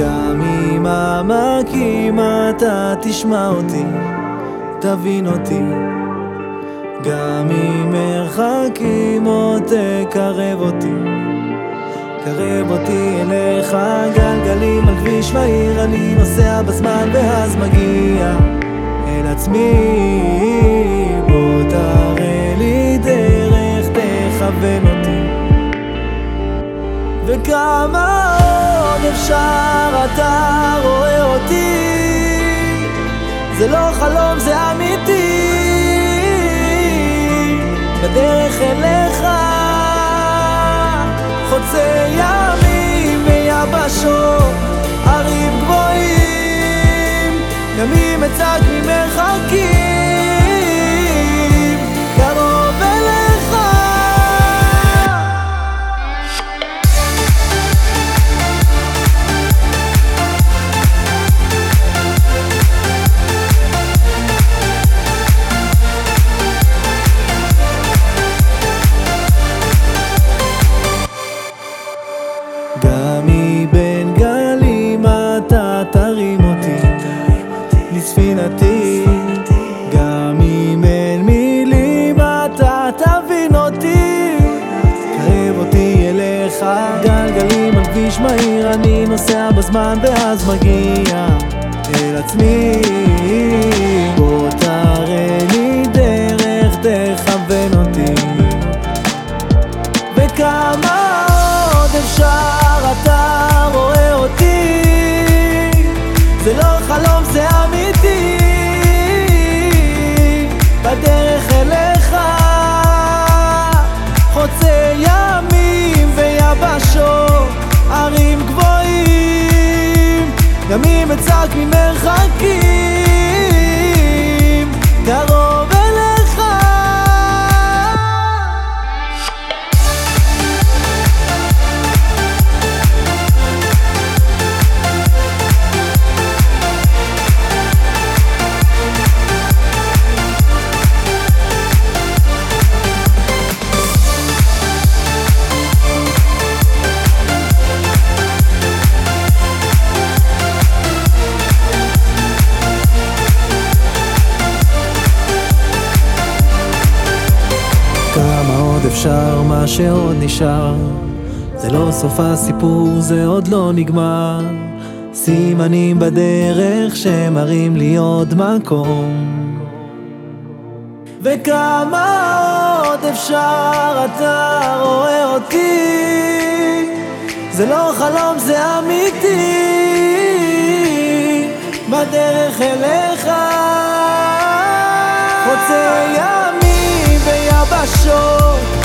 גם אם העמקים אתה תשמע אותי, תבין אותי. גם אם מרחקים עוד תקרב אותי, קרב אותי אליך, גלגלים על כביש מהיר, אני נוסע בזמן ואז מגיע אל עצמי. בוא אתה רואה אותי. זה לא חלום זה אמיתי. בדרך אליך חוצה ימים ויבשות ערים גבוהים אם אצעק ממרחקים גלגלים על כביש מהיר אני נוסע בזמן ואז מגיע אל עצמי. בוא תראה לי דרך תכוון אותי. וכמה עוד אפשר אתה רואה אותי. זה לא חלום זה אמיתי. בדרך אליך אצעק ממרחקים עוד אפשר, מה שעוד נשאר. זה לא סוף הסיפור, זה עוד לא נגמר. סימנים בדרך שמראים לי עוד מקום. וכמה עוד אפשר אתה רואה אותי? זה לא חלום זה אמיתי. בדרך אליך. חוצה ימים ויבשות